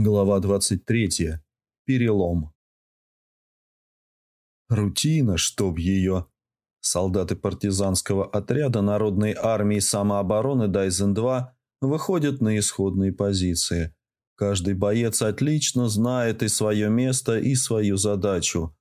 Глава 23. Перелом. Рутина, чтоб ее. Солдаты партизанского отряда Народной армии самообороны Дайзен-2 выходят на исходные позиции. Каждый боец отлично знает и свое место, и свою задачу.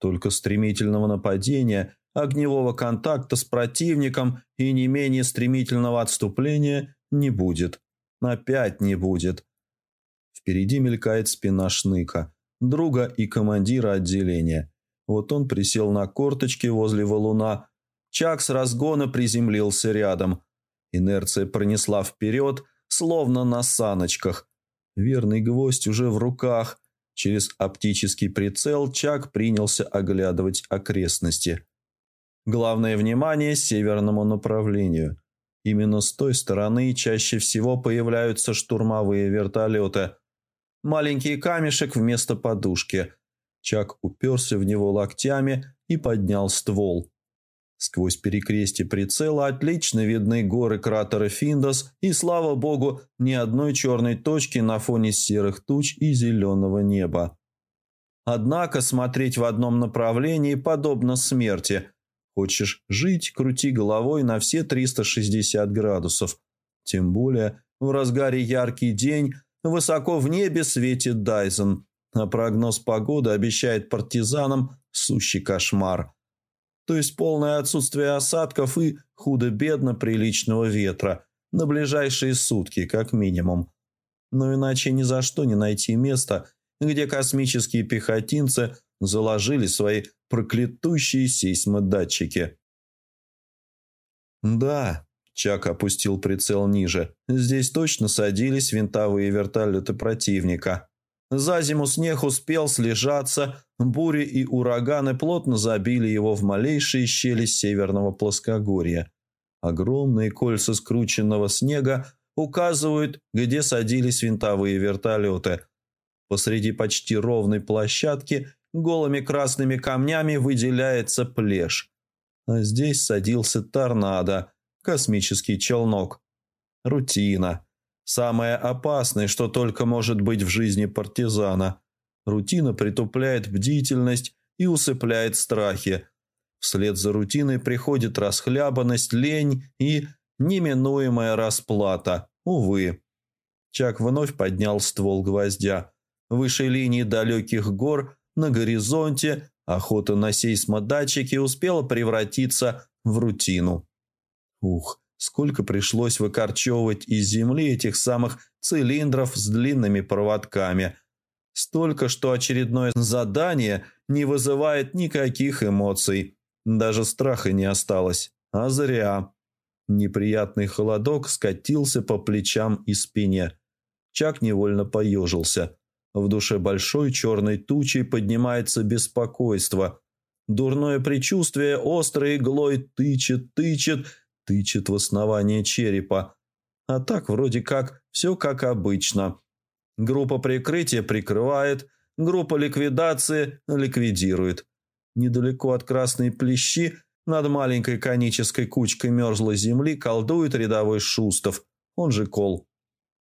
Только стремительного нападения, огневого контакта с противником и не менее стремительного отступления не будет. Опять не будет. Впереди мелькает спина Шныка, друга и командира отделения. Вот он присел на корточки возле валуна. Чак с разгона приземлился рядом. Инерция пронесла вперед, словно на саночках. Верный гвоздь уже в руках. Через оптический прицел Чак принялся оглядывать окрестности. Главное внимание северному направлению. Именно с той стороны чаще всего появляются штурмовые вертолеты – маленький камешек вместо подушки. Чак уперся в него локтями и поднял ствол. Сквозь перекрестие прицела отлично видны горы кратера Финдос и, слава богу, ни одной черной точки на фоне серых туч и зеленого неба. Однако смотреть в одном направлении подобно смерти. Хочешь жить – крути головой на все 360 градусов. Тем более в разгаре яркий день – Высоко в небе светит Дайзен, а прогноз погоды обещает партизанам сущий кошмар. То есть полное отсутствие осадков и худо-бедно приличного ветра на ближайшие сутки, как минимум. Но иначе ни за что не найти место, где космические пехотинцы заложили свои проклятущие сейсмодатчики. Да, Чак опустил прицел ниже. Здесь точно садились винтовые вертолеты противника. За зиму снег успел слежаться, бури и ураганы плотно забили его в малейшие щели северного плоскогорья. Огромные кольца скрученного снега указывают, где садились винтовые вертолеты. Посреди почти ровной площадки голыми красными камнями выделяется плешь. А здесь садился торнадо – космический челнок. Рутина. Самое опасное, что только может быть в жизни партизана. Рутина притупляет бдительность и усыпляет страхи. Вслед за рутиной приходит расхлябанность, лень и неминуемая расплата. Увы. Чак вновь поднял ствол гвоздя. Выше линии далеких гор на горизонте охота на сейсмодатчики успела превратиться в рутину. Ух, сколько пришлось выкорчевывать из земли этих самых цилиндров с длинными проводками. Столько, что очередное задание не вызывает никаких эмоций. Даже страха не осталось. А зря. Неприятный холодок скатился по плечам и спине. Чак невольно поежился. В душе большой черной тучей поднимается беспокойство. Дурное предчувствие острой иглой тычет, тычет, тычет в основание черепа. А так вроде как все как обычно. Группа прикрытия прикрывает, группа ликвидации ликвидирует. Недалеко от красной плещи над маленькой конической кучкой мерзлой земли колдует рядовой Шустов, он же Кол.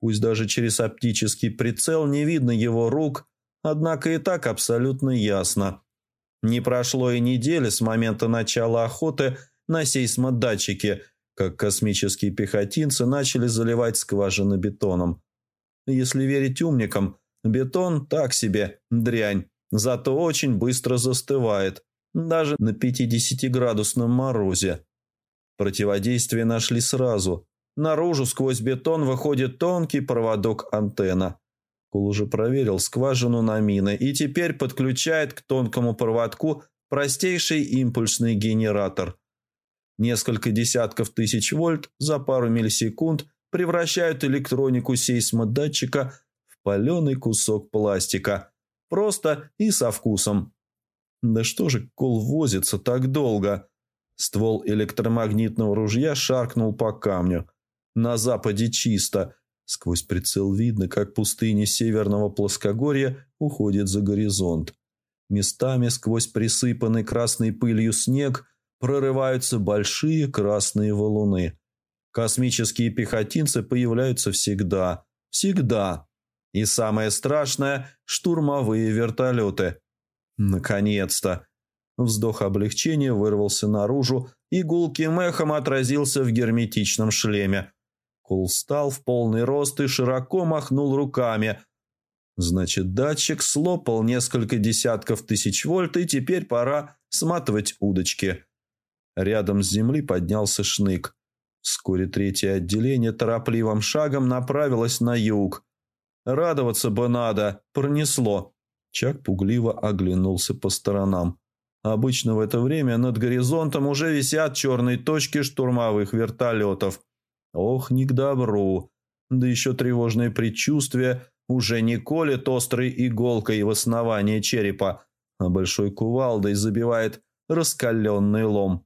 Пусть даже через оптический прицел не видно его рук, однако и так абсолютно ясно. Не прошло и недели с момента начала охоты – на сейсмодатчике, как космические пехотинцы начали заливать скважины бетоном. Если верить умникам, бетон так себе, дрянь, зато очень быстро застывает, даже на 50-градусном морозе. Противодействие нашли сразу. Наружу сквозь бетон выходит тонкий проводок антенна. Кул уже проверил скважину на мины и теперь подключает к тонкому проводку простейший импульсный генератор – Несколько десятков тысяч вольт за пару миллисекунд превращают электронику сейсмодатчика в паленый кусок пластика. Просто и со вкусом. Да что же Кол возится так долго? Ствол электромагнитного ружья шаркнул по камню. На западе чисто. Сквозь прицел видно, как пустыня северного плоскогорья уходит за горизонт. Местами сквозь присыпанный красной пылью снег – прорываются большие красные валуны. Космические пехотинцы появляются всегда, всегда. И самое страшное – штурмовые вертолеты. Наконец-то! Вздох облегчения вырвался наружу, и гулким эхом отразился в герметичном шлеме. Кул встал в полный рост и широко махнул руками. Значит, датчик слопал несколько десятков тысяч вольт, и теперь пора сматывать удочки. Рядом с земли поднялся шнык. Вскоре третье отделение торопливым шагом направилось на юг. Радоваться бы надо, пронесло. Чак пугливо оглянулся по сторонам. Обычно в это время над горизонтом уже висят черные точки штурмовых вертолетов. Ох, не к добру. Да еще тревожное предчувствие уже не колет острой иголкой в основание черепа, а большой кувалдой забивает раскаленный лом.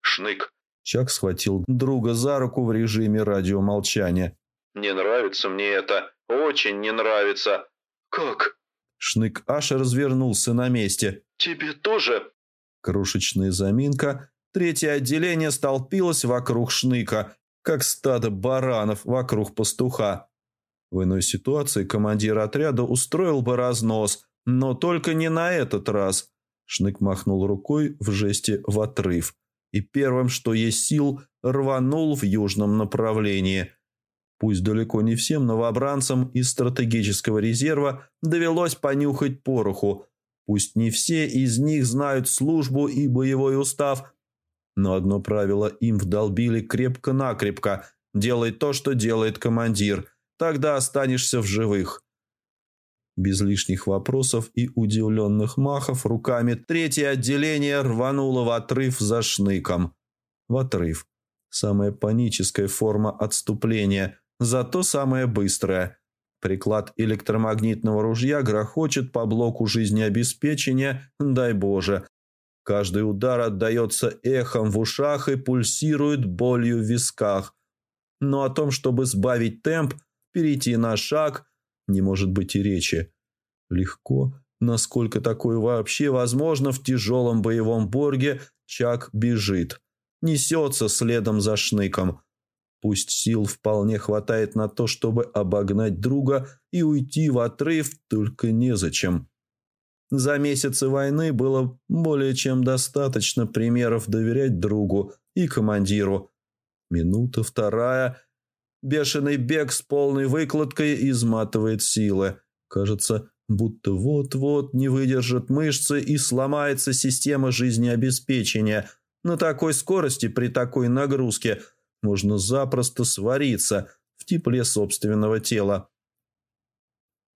«Шнык!» Чак схватил друга за руку в режиме радиомолчания. «Не нравится мне это. Очень не нравится. Как?» Шнык аж развернулся на месте. «Тебе тоже?» Крошечная заминка. Третье отделение столпилось вокруг Шныка, как стадо баранов вокруг пастуха. В иной ситуации командир отряда устроил бы разнос, но только не на этот раз. Шнык махнул рукой в жесте в отрыв и первым, что есть сил, рванул в южном направлении – Пусть далеко не всем новобранцам из стратегического резерва довелось понюхать пороху, пусть не все из них знают службу и боевой устав, но одно правило им вдолбили крепко-накрепко – делай то, что делает командир, тогда останешься в живых. Без лишних вопросов и удивленных махов руками третье отделение рвануло в отрыв за шныком. В отрыв. Самая паническая форма отступления, зато самое быстрое. Приклад электромагнитного ружья грохочет по блоку жизнеобеспечения, дай Боже. Каждый удар отдается эхом в ушах и пульсирует болью в висках. Но о том, чтобы сбавить темп, перейти на шаг, не может быть и речи. Легко, насколько такое вообще возможно в тяжелом боевом борге, Чак бежит. Несется следом за шныком – Пусть сил вполне хватает на то, чтобы обогнать друга и уйти в отрыв, только незачем. За месяцы войны было более чем достаточно примеров доверять другу и командиру. Минута, вторая. Бешеный бег с полной выкладкой изматывает силы. Кажется, будто вот-вот не выдержат мышцы и сломается система жизнеобеспечения. На такой скорости при такой нагрузке – можно запросто свариться в тепле собственного тела.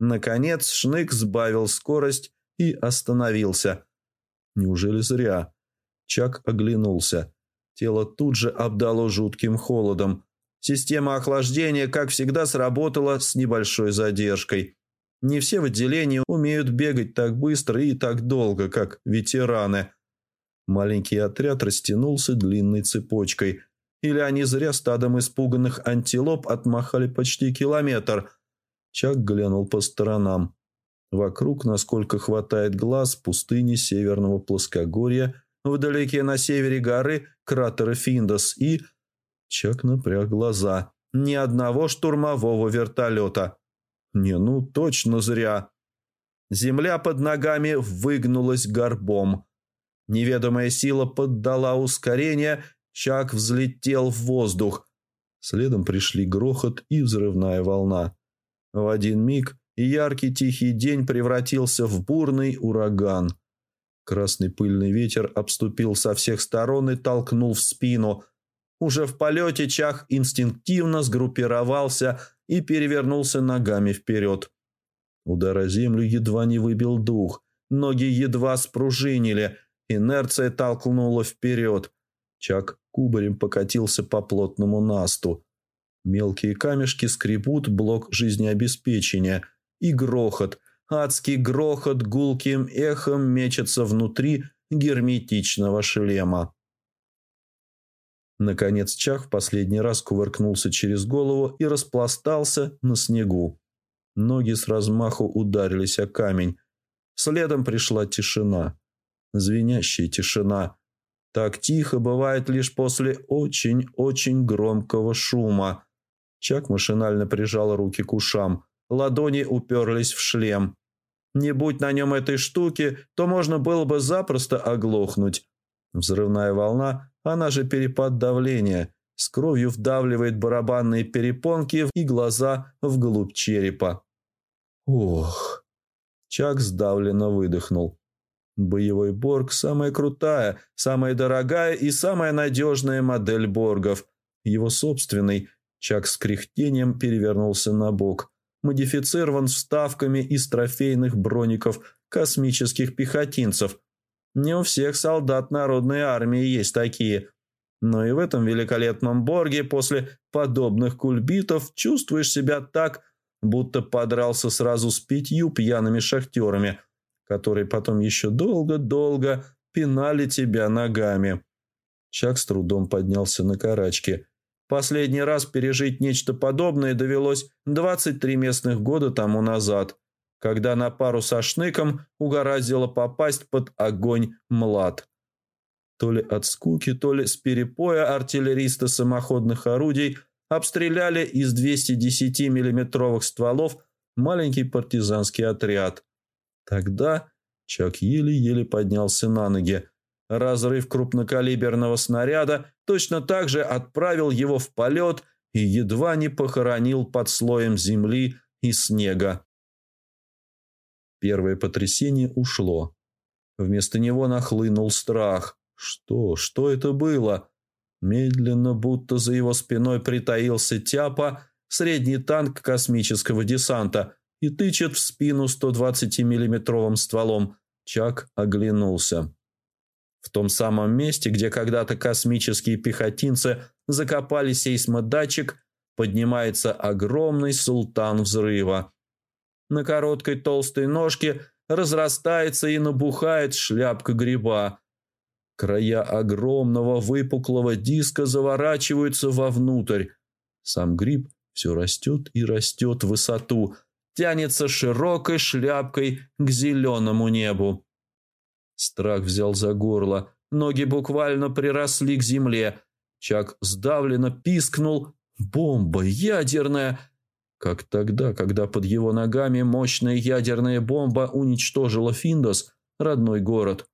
Наконец Шнык сбавил скорость и остановился. Неужели зря? Чак оглянулся. Тело тут же обдало жутким холодом. Система охлаждения, как всегда, сработала с небольшой задержкой. Не все в отделении умеют бегать так быстро и так долго, как ветераны. Маленький отряд растянулся длинной цепочкой – или они зря стадом испуганных антилоп отмахали почти километр. Чак глянул по сторонам. Вокруг, насколько хватает глаз, пустыни северного плоскогорья, вдалеке на севере горы кратеры Финдос и... Чак напряг глаза. Ни одного штурмового вертолета. Не, ну точно зря. Земля под ногами выгнулась горбом. Неведомая сила поддала ускорение, Чак взлетел в воздух. Следом пришли грохот и взрывная волна. В один миг яркий тихий день превратился в бурный ураган. Красный пыльный ветер обступил со всех сторон и толкнул в спину. Уже в полете Чах инстинктивно сгруппировался и перевернулся ногами вперед. Удар о землю едва не выбил дух. Ноги едва спружинили. Инерция толкнула вперед. Чак кубарем покатился по плотному насту. Мелкие камешки скребут блок жизнеобеспечения. И грохот, адский грохот гулким эхом мечется внутри герметичного шлема. Наконец Чах в последний раз кувыркнулся через голову и распластался на снегу. Ноги с размаху ударились о камень. Следом пришла тишина. Звенящая тишина, так тихо бывает лишь после очень-очень громкого шума. Чак машинально прижал руки к ушам. ладони уперлись в шлем. Не будь на нем этой штуки, то можно было бы запросто оглохнуть. Взрывная волна, она же перепад давления, с кровью вдавливает барабанные перепонки и глаза вглубь черепа. Ох! Чак сдавленно выдохнул. Боевой Борг – самая крутая, самая дорогая и самая надежная модель Боргов. Его собственный, Чак с кряхтением перевернулся на бок. Модифицирован вставками из трофейных броников космических пехотинцев. Не у всех солдат народной армии есть такие. Но и в этом великолепном Борге после подобных кульбитов чувствуешь себя так, будто подрался сразу с пятью пьяными шахтерами – которые потом еще долго-долго пинали тебя ногами. Чак с трудом поднялся на карачки. Последний раз пережить нечто подобное довелось 23 местных года тому назад, когда на пару со Шныком угораздило попасть под огонь млад. То ли от скуки, то ли с перепоя артиллериста самоходных орудий обстреляли из 210 миллиметровых стволов маленький партизанский отряд – Тогда Чак еле-еле поднялся на ноги. Разрыв крупнокалиберного снаряда точно так же отправил его в полет и едва не похоронил под слоем земли и снега. Первое потрясение ушло. Вместо него нахлынул страх. Что? Что это было? Медленно, будто за его спиной притаился Тяпа, средний танк космического десанта, и тычет в спину 120-миллиметровым стволом. Чак оглянулся. В том самом месте, где когда-то космические пехотинцы закопали сейсмодатчик, поднимается огромный султан взрыва. На короткой толстой ножке разрастается и набухает шляпка гриба. Края огромного выпуклого диска заворачиваются вовнутрь. Сам гриб все растет и растет в высоту, тянется широкой шляпкой к зеленому небу. Страх взял за горло, ноги буквально приросли к земле. Чак сдавленно пискнул. «Бомба ядерная!» Как тогда, когда под его ногами мощная ядерная бомба уничтожила Финдос, родной город.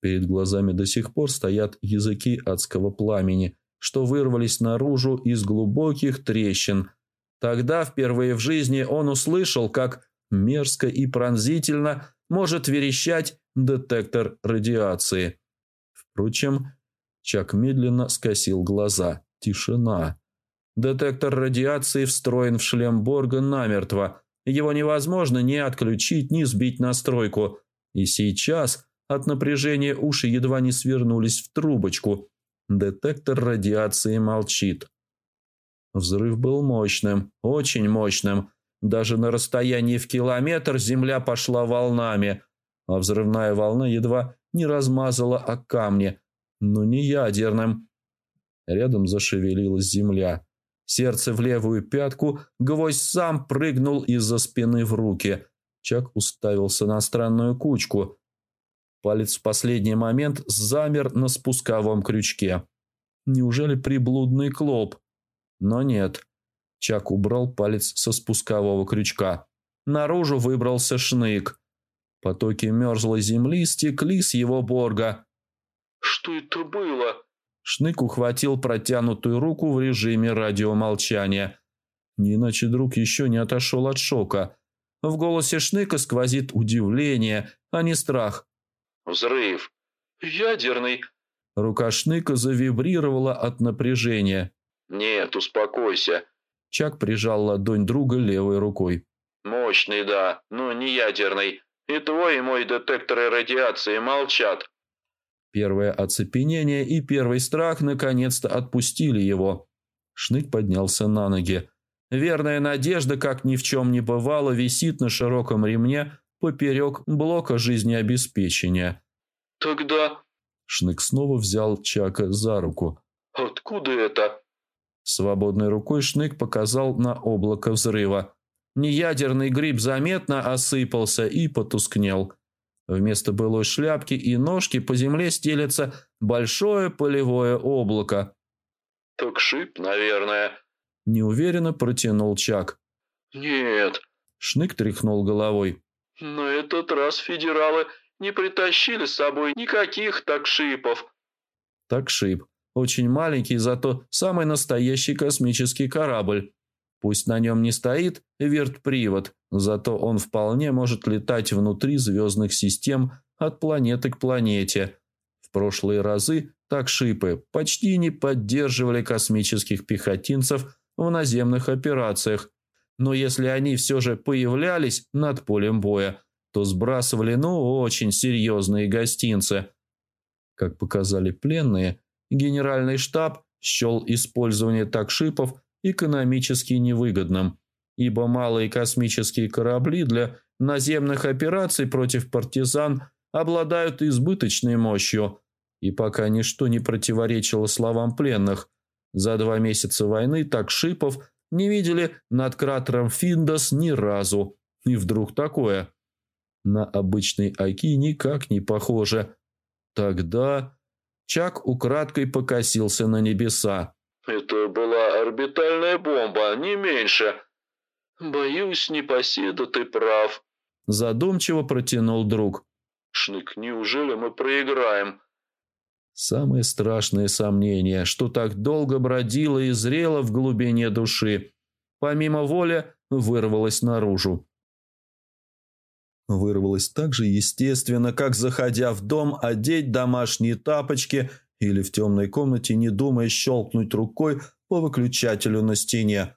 Перед глазами до сих пор стоят языки адского пламени, что вырвались наружу из глубоких трещин – Тогда впервые в жизни он услышал, как мерзко и пронзительно может верещать детектор радиации. Впрочем, Чак медленно скосил глаза. Тишина. Детектор радиации встроен в шлем Борга намертво. Его невозможно ни отключить, ни сбить настройку. И сейчас от напряжения уши едва не свернулись в трубочку. Детектор радиации молчит. Взрыв был мощным, очень мощным. Даже на расстоянии в километр земля пошла волнами, а взрывная волна едва не размазала о камни, но не ядерным. Рядом зашевелилась земля. Сердце в левую пятку, гвоздь сам прыгнул из-за спины в руки. Чак уставился на странную кучку. Палец в последний момент замер на спусковом крючке. Неужели приблудный клоп? Но нет. Чак убрал палец со спускового крючка. Наружу выбрался шнык. Потоки мерзлой земли стекли с его борга. «Что это было?» Шнык ухватил протянутую руку в режиме радиомолчания. Не иначе друг еще не отошел от шока. В голосе Шныка сквозит удивление, а не страх. «Взрыв! Ядерный!» Рука Шныка завибрировала от напряжения. «Нет, успокойся». Чак прижал ладонь друга левой рукой. «Мощный, да, но не ядерный. И твой и мой детекторы радиации молчат». Первое оцепенение и первый страх наконец-то отпустили его. Шнык поднялся на ноги. Верная надежда, как ни в чем не бывало, висит на широком ремне поперек блока жизнеобеспечения. «Тогда...» Шнык снова взял Чака за руку. «Откуда это?» Свободной рукой Шнык показал на облако взрыва. Неядерный гриб заметно осыпался и потускнел. Вместо былой шляпки и ножки по земле стелется большое полевое облако. «Так шип, наверное», – неуверенно протянул Чак. «Нет». Шнык тряхнул головой. «На этот раз федералы не притащили с собой никаких такшипов». Такшип. Очень маленький, зато самый настоящий космический корабль. Пусть на нем не стоит вертпривод, зато он вполне может летать внутри звездных систем от планеты к планете. В прошлые разы такшипы почти не поддерживали космических пехотинцев в наземных операциях, но если они все же появлялись над полем боя, то сбрасывали ну очень серьезные гостинцы. Как показали пленные, генеральный штаб счел использование такшипов экономически невыгодным, ибо малые космические корабли для наземных операций против партизан обладают избыточной мощью, и пока ничто не противоречило словам пленных, за два месяца войны такшипов не видели над кратером Финдос ни разу. И вдруг такое. На обычный Аки никак не похоже. Тогда Чак украдкой покосился на небеса. «Это была орбитальная бомба, не меньше». «Боюсь, непоседа, ты прав», – задумчиво протянул друг. «Шнык, неужели мы проиграем?» Самое страшное сомнение, что так долго бродило и зрело в глубине души, помимо воли вырвалось наружу. Вырвалось так же естественно, как заходя в дом, одеть домашние тапочки или в темной комнате, не думая щелкнуть рукой по выключателю на стене.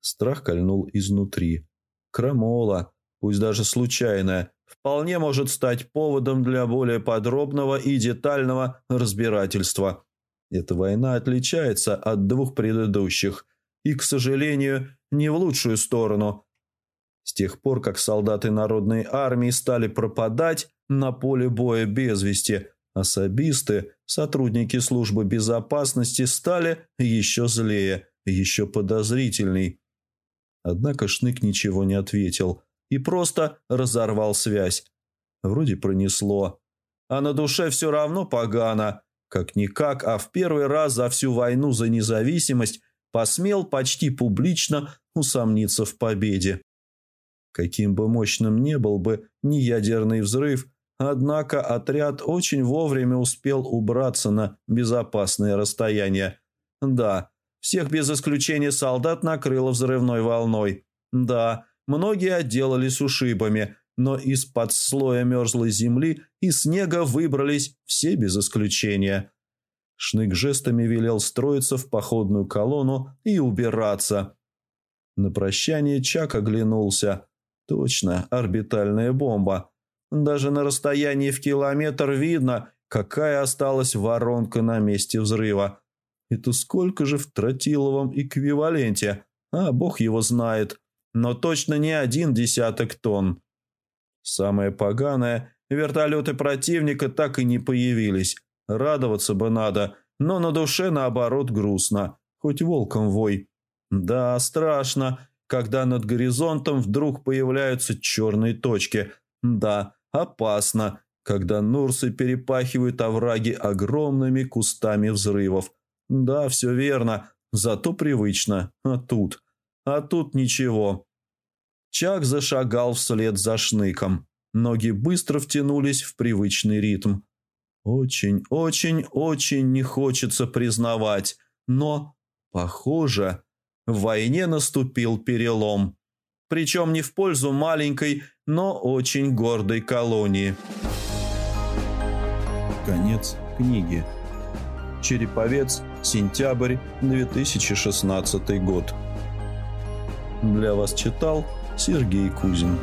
Страх кольнул изнутри. Крамола, пусть даже случайная, вполне может стать поводом для более подробного и детального разбирательства. Эта война отличается от двух предыдущих и, к сожалению, не в лучшую сторону. С тех пор, как солдаты народной армии стали пропадать на поле боя без вести, особисты, сотрудники службы безопасности стали еще злее, еще подозрительней. Однако Шнык ничего не ответил – и просто разорвал связь. Вроде пронесло. А на душе все равно погано. Как-никак, а в первый раз за всю войну за независимость посмел почти публично усомниться в победе. Каким бы мощным не был бы неядерный взрыв, однако отряд очень вовремя успел убраться на безопасное расстояние. Да, всех без исключения солдат накрыло взрывной волной. Да, Многие отделались ушибами, но из-под слоя мерзлой земли и снега выбрались все без исключения. Шнык жестами велел строиться в походную колонну и убираться. На прощание Чак оглянулся. Точно, орбитальная бомба. Даже на расстоянии в километр видно, какая осталась воронка на месте взрыва. Это сколько же в тротиловом эквиваленте? А бог его знает но точно не один десяток тонн. Самое поганое, вертолеты противника так и не появились. Радоваться бы надо, но на душе наоборот грустно, хоть волком вой. Да, страшно, когда над горизонтом вдруг появляются черные точки. Да, опасно, когда Нурсы перепахивают овраги огромными кустами взрывов. Да, все верно, зато привычно. А тут... А тут ничего. Чак зашагал вслед за шныком. Ноги быстро втянулись в привычный ритм. Очень, очень, очень не хочется признавать, но, похоже, в войне наступил перелом. Причем не в пользу маленькой, но очень гордой колонии. Конец книги. Череповец, сентябрь 2016 год. Для вас читал Сергей Кузин.